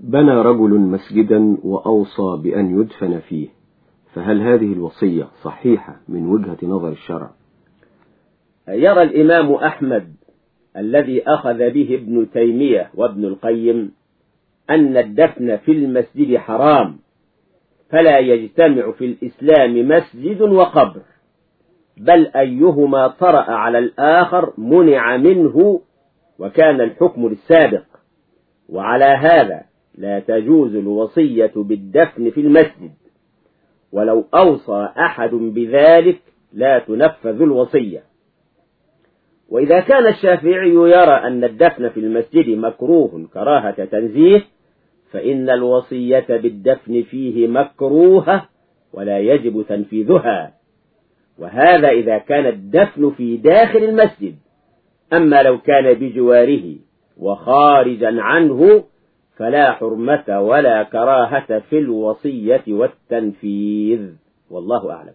بنى رجل مسجدا وأوصى بأن يدفن فيه فهل هذه الوصية صحيحة من وجهة نظر الشرع؟ يرى الإمام أحمد الذي أخذ به ابن تيمية وابن القيم أن الدفن في المسجد حرام فلا يجتمع في الإسلام مسجد وقبر بل أيهما طرأ على الآخر منع منه وكان الحكم للسابق وعلى هذا لا تجوز الوصية بالدفن في المسجد. ولو أوصى أحد بذلك لا تنفذ الوصية. وإذا كان الشافعي يرى أن الدفن في المسجد مكروه كراهة تنزيه فإن الوصية بالدفن فيه مكروهة ولا يجب تنفيذها. وهذا إذا كان الدفن في داخل المسجد. أما لو كان بجواره وخارجا عنه فلا حرمة ولا كراهة في الوصية والتنفيذ. والله أعلم.